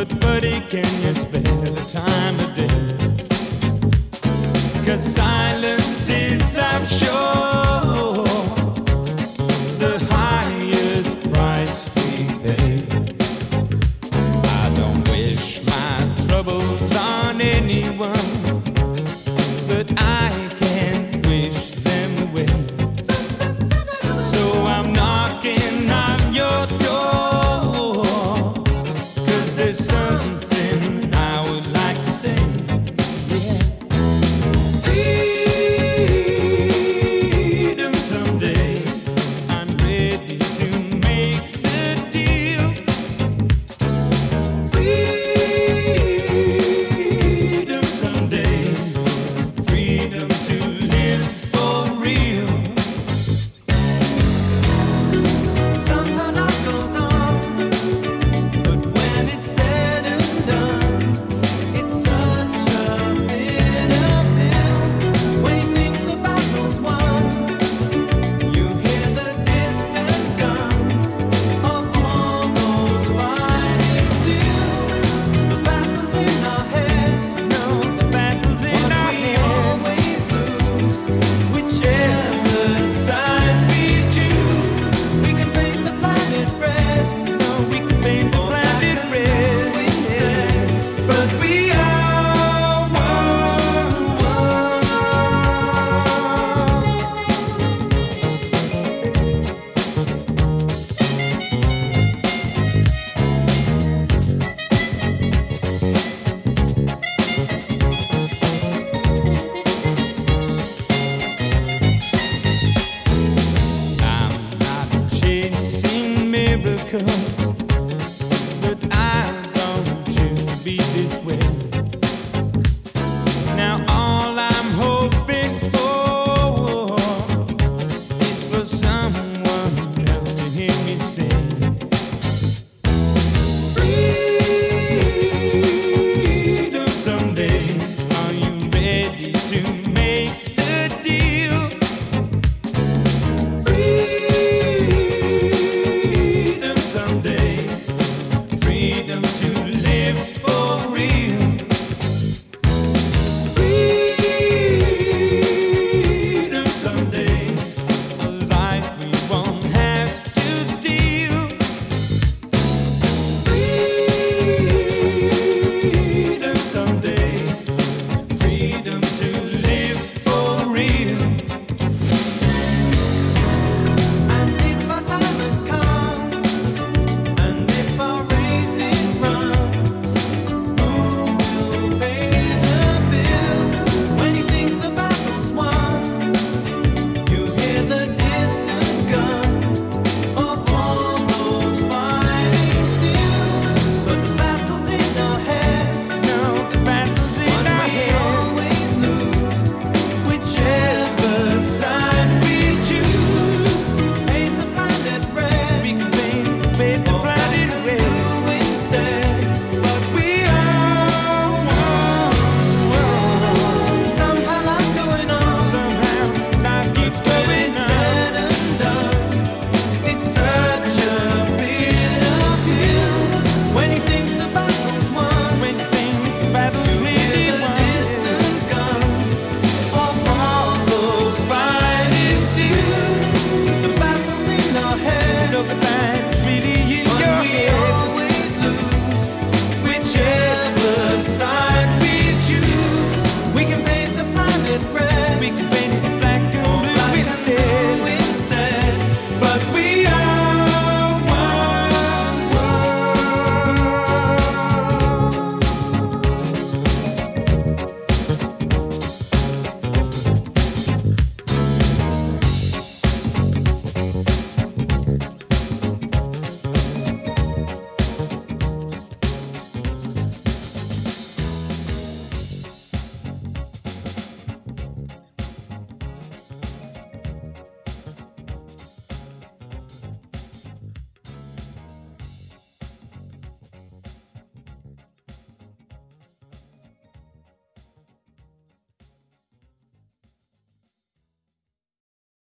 but buddy, can you spare the time of day? Cause silence is, I'm sure, the highest price we pay. I don't wish my troubles on anyone, but I comes.